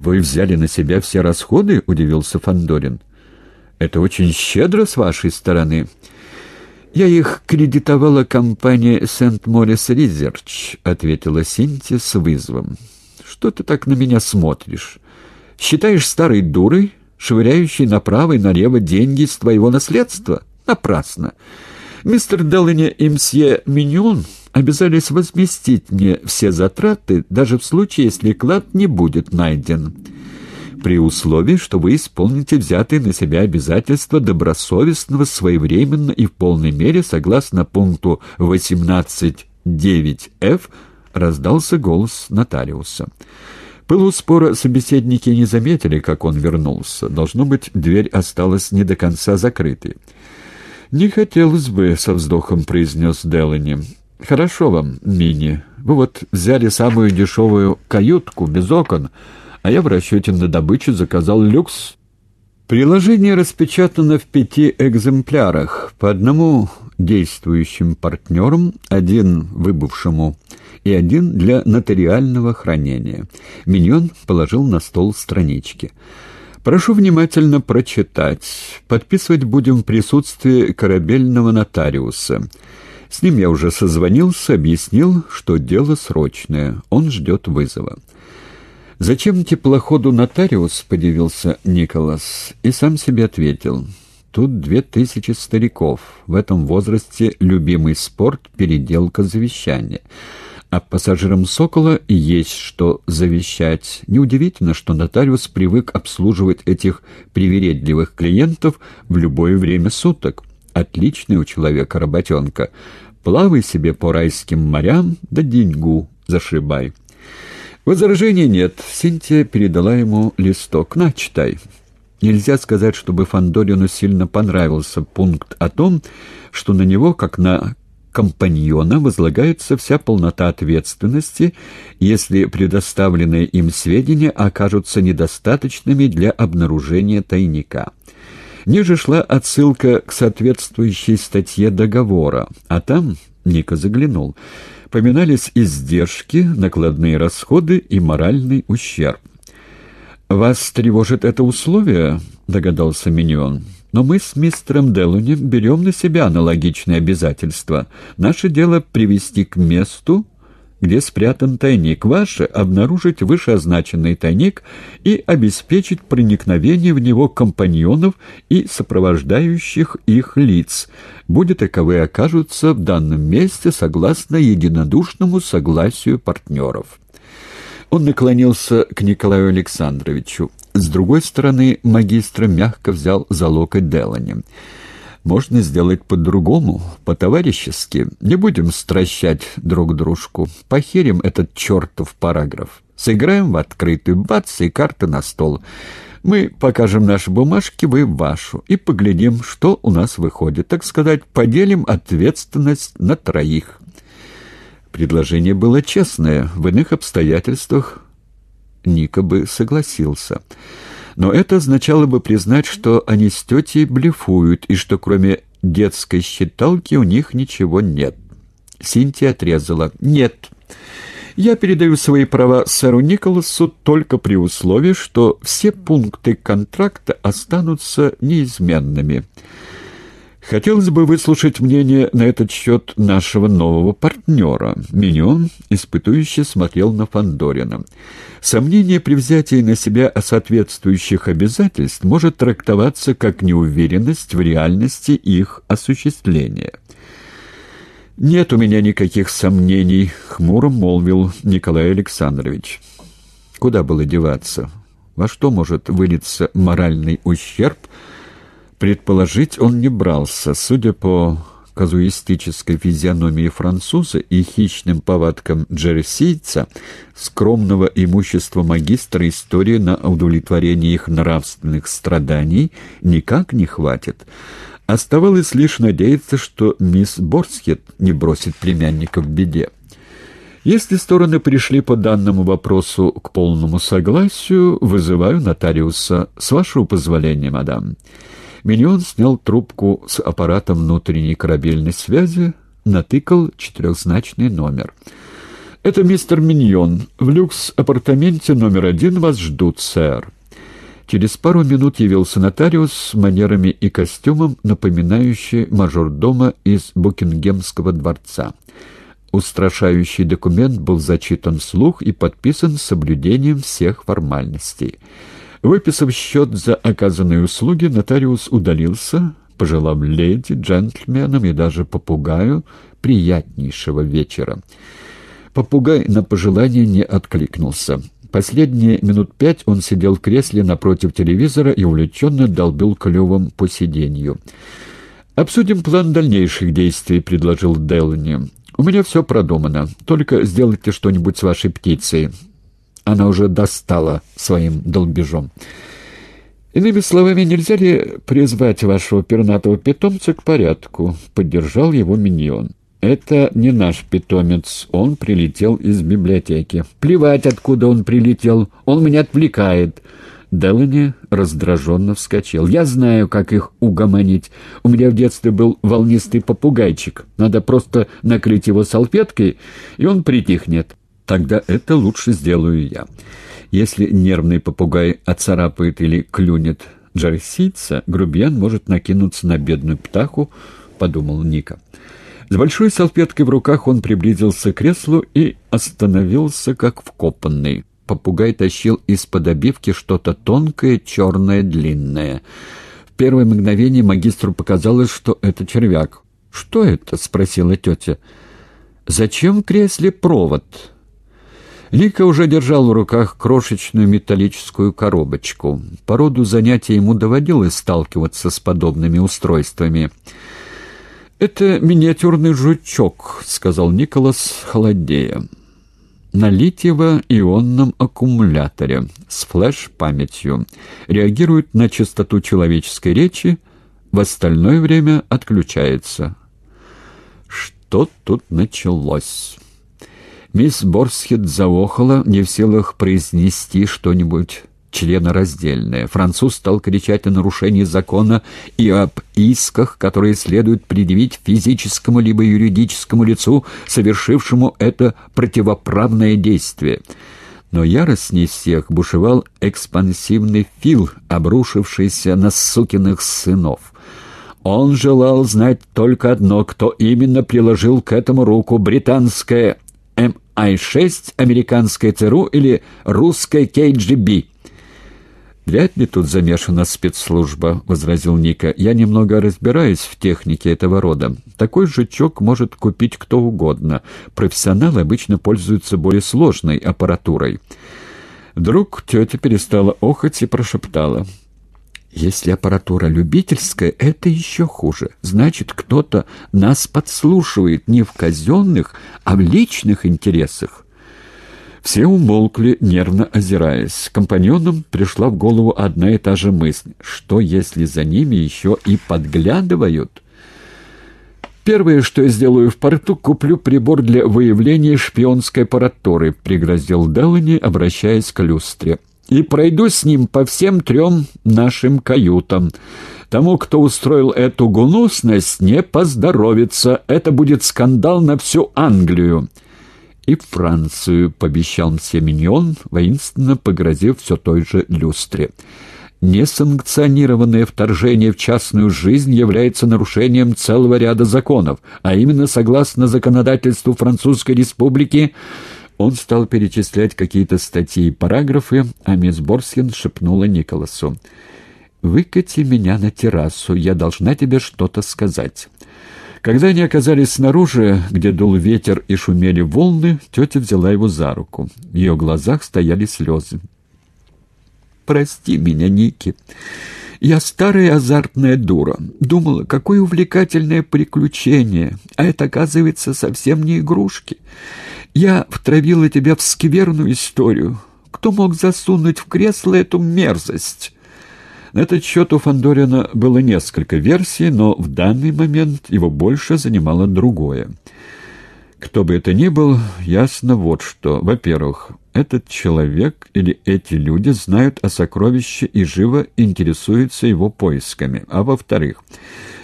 «Вы взяли на себя все расходы?» — удивился Фандорин. «Это очень щедро с вашей стороны». «Я их кредитовала компания «Сент-Морис Ризерч», — ответила Синтия с вызовом. «Что ты так на меня смотришь? Считаешь старой дурой, швыряющей направо и налево деньги из твоего наследства? Напрасно. Мистер Делани и мсье Миньон обязались возместить мне все затраты, даже в случае, если клад не будет найден, при условии, что вы исполните взятые на себя обязательства добросовестного, своевременно и в полной мере, согласно пункту 18.9f, раздался голос нотариуса. Пылу спора собеседники не заметили, как он вернулся. Должно быть, дверь осталась не до конца закрытой. «Не хотелось бы», — со вздохом произнес Делани. «Хорошо вам, Мини. Вы вот взяли самую дешевую каютку, без окон, а я в расчете на добычу заказал люкс». Приложение распечатано в пяти экземплярах, по одному действующим партнерам, один выбывшему и один для нотариального хранения. Миньон положил на стол странички. Прошу внимательно прочитать. Подписывать будем в присутствии корабельного нотариуса. С ним я уже созвонился, объяснил, что дело срочное, он ждет вызова. «Зачем теплоходу нотариус?» — подивился Николас, и сам себе ответил. «Тут две тысячи стариков. В этом возрасте любимый спорт — переделка завещания» а пассажирам «Сокола» есть что завещать. Неудивительно, что нотариус привык обслуживать этих привередливых клиентов в любое время суток. Отличный у человека работенка. Плавай себе по райским морям, да деньгу зашибай. Возражений нет. Синтия передала ему листок. «На, читай». Нельзя сказать, чтобы Фандорину сильно понравился пункт о том, что на него, как на компаньона возлагается вся полнота ответственности, если предоставленные им сведения окажутся недостаточными для обнаружения тайника. Ниже шла отсылка к соответствующей статье договора, а там, Ника заглянул, поминались издержки, накладные расходы и моральный ущерб. «Вас тревожит это условие?» — догадался Миньон. Но мы с мистером Делуни берем на себя аналогичные обязательства. Наше дело привести к месту, где спрятан тайник. Ваше — обнаружить вышеозначенный тайник и обеспечить проникновение в него компаньонов и сопровождающих их лиц, будет таковые окажутся в данном месте согласно единодушному согласию партнеров. Он наклонился к Николаю Александровичу. С другой стороны, магистра мягко взял за локоть Делани. «Можно сделать по-другому, по-товарищески. Не будем стращать друг дружку. Похерим этот чертов параграф. Сыграем в открытую, бац, и карты на стол. Мы покажем наши бумажки, вы вашу, и поглядим, что у нас выходит. Так сказать, поделим ответственность на троих». Предложение было честное. В иных обстоятельствах Ника бы согласился. Но это означало бы признать, что они с тетей блефуют, и что кроме детской считалки у них ничего нет. Синтия отрезала. «Нет. Я передаю свои права сэру Николасу только при условии, что все пункты контракта останутся неизменными». Хотелось бы выслушать мнение на этот счет нашего нового партнера. Миньон, испытующе смотрел на Фандорина. Сомнение при взятии на себя соответствующих обязательств может трактоваться как неуверенность в реальности их осуществления. «Нет у меня никаких сомнений», — хмуро молвил Николай Александрович. «Куда было деваться? Во что может вылиться моральный ущерб?» Предположить он не брался, судя по казуистической физиономии француза и хищным повадкам джерсийца, скромного имущества магистра истории на удовлетворение их нравственных страданий никак не хватит. Оставалось лишь надеяться, что мисс Борскет не бросит племянника в беде. Если стороны пришли по данному вопросу к полному согласию, вызываю нотариуса. С вашего позволения, мадам. Миньон снял трубку с аппаратом внутренней корабельной связи, натыкал четырехзначный номер. «Это мистер Миньон. В люкс-апартаменте номер один вас ждут, сэр». Через пару минут явился нотариус с манерами и костюмом, напоминающий мажордома из Букингемского дворца. Устрашающий документ был зачитан вслух и подписан с соблюдением всех формальностей. Выписав счет за оказанные услуги, нотариус удалился, пожелав леди, джентльменам и даже попугаю приятнейшего вечера. Попугай на пожелание не откликнулся. Последние минут пять он сидел в кресле напротив телевизора и увлеченно долбил клювом по сиденью. «Обсудим план дальнейших действий», — предложил Делани. «У меня все продумано. Только сделайте что-нибудь с вашей птицей. Она уже достала своим долбежом». «Иными словами, нельзя ли призвать вашего пернатого питомца к порядку?» — поддержал его миньон. «Это не наш питомец. Он прилетел из библиотеки. Плевать, откуда он прилетел. Он меня отвлекает». Делани раздраженно вскочил. «Я знаю, как их угомонить. У меня в детстве был волнистый попугайчик. Надо просто накрыть его салфеткой, и он притихнет. Тогда это лучше сделаю я. Если нервный попугай оцарапает или клюнет джерсийца, грубиян может накинуться на бедную птаху», — подумал Ника. С большой салфеткой в руках он приблизился к креслу и остановился, как вкопанный. Попугай тащил из-под обивки что-то тонкое, черное, длинное. В первое мгновение магистру показалось, что это червяк. «Что это?» — спросила тетя. «Зачем в кресле провод?» Лика уже держал в руках крошечную металлическую коробочку. По роду занятия ему доводилось сталкиваться с подобными устройствами. «Это миниатюрный жучок», — сказал Николас холодея. «На литиево-ионном аккумуляторе с флеш-памятью. Реагирует на частоту человеческой речи, в остальное время отключается». Что тут началось? Мисс Борсхед заохала, не в силах произнести что-нибудь членораздельное. Француз стал кричать о нарушении закона и об исках, которые следует предъявить физическому либо юридическому лицу, совершившему это противоправное действие. Но яростней всех бушевал экспансивный фил, обрушившийся на сукиных сынов. Он желал знать только одно, кто именно приложил к этому руку британское MI6, американское ЦРУ или русское КГБ. «Вряд ли тут замешана спецслужба», — возразил Ника. «Я немного разбираюсь в технике этого рода. Такой жучок может купить кто угодно. Профессионалы обычно пользуются более сложной аппаратурой». Вдруг тетя перестала охать и прошептала. «Если аппаратура любительская, это еще хуже. Значит, кто-то нас подслушивает не в казенных, а в личных интересах». Все умолкли, нервно озираясь. Компаньонам пришла в голову одна и та же мысль. Что, если за ними еще и подглядывают? «Первое, что я сделаю в порту, куплю прибор для выявления шпионской аппаратуры», — пригрозил Делани, обращаясь к люстре. «И пройду с ним по всем трем нашим каютам. Тому, кто устроил эту гунусность, не поздоровится. Это будет скандал на всю Англию» и Францию», — пообещал мсье воинственно погрозив все той же люстре. Несанкционированное вторжение в частную жизнь является нарушением целого ряда законов, а именно согласно законодательству Французской Республики он стал перечислять какие-то статьи и параграфы, а мисс Борскин шепнула Николасу. «Выкати меня на террасу, я должна тебе что-то сказать». Когда они оказались снаружи, где дул ветер и шумели волны, тетя взяла его за руку. В ее глазах стояли слезы. «Прости меня, Ники. Я старая азартная дура. Думала, какое увлекательное приключение, а это, оказывается, совсем не игрушки. Я втравила тебя в скверную историю. Кто мог засунуть в кресло эту мерзость?» На этот счет у Фандорина было несколько версий, но в данный момент его больше занимало другое. Кто бы это ни был, ясно вот что. Во-первых, этот человек или эти люди знают о сокровище и живо интересуются его поисками. А во-вторых,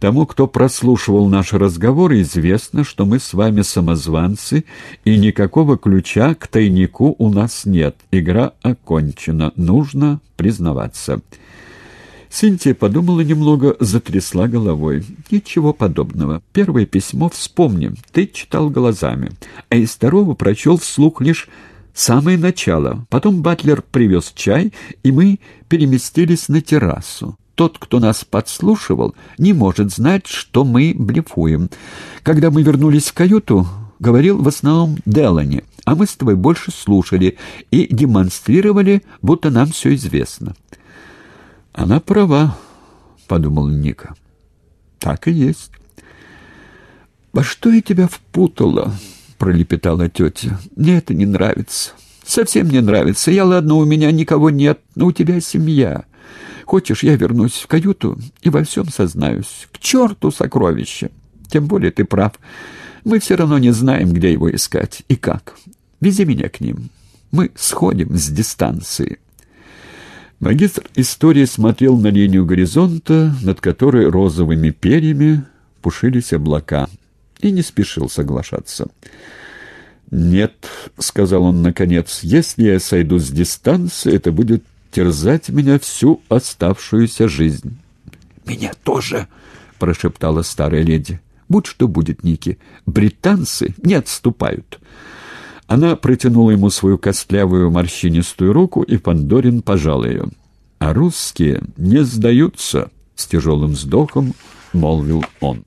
Тому, кто прослушивал наши разговоры, известно, что мы с вами самозванцы, и никакого ключа к тайнику у нас нет. Игра окончена. Нужно признаваться». Синтия подумала немного, затрясла головой. «Ничего подобного. Первое письмо вспомним. Ты читал глазами, а из второго прочел вслух лишь самое начало. Потом Батлер привез чай, и мы переместились на террасу. Тот, кто нас подслушивал, не может знать, что мы блефуем. Когда мы вернулись в каюту, говорил в основном Делани, а мы с тобой больше слушали и демонстрировали, будто нам все известно». «Она права», — подумал Ника. «Так и есть». «Во что я тебя впутала?» — пролепетала тетя. «Мне это не нравится. Совсем не нравится. Я, ладно, у меня никого нет, но у тебя семья. Хочешь, я вернусь в каюту и во всем сознаюсь. К черту сокровища! Тем более ты прав. Мы все равно не знаем, где его искать и как. Вези меня к ним. Мы сходим с дистанции». Магистр истории смотрел на линию горизонта, над которой розовыми перьями пушились облака, и не спешил соглашаться. «Нет», — сказал он наконец, — «если я сойду с дистанции, это будет терзать меня всю оставшуюся жизнь». «Меня тоже», — прошептала старая леди. «Будь что будет, Ники, британцы не отступают». Она протянула ему свою костлявую морщинистую руку, и Фандорин пожал ее. «А русские не сдаются», — с тяжелым вздохом молвил он.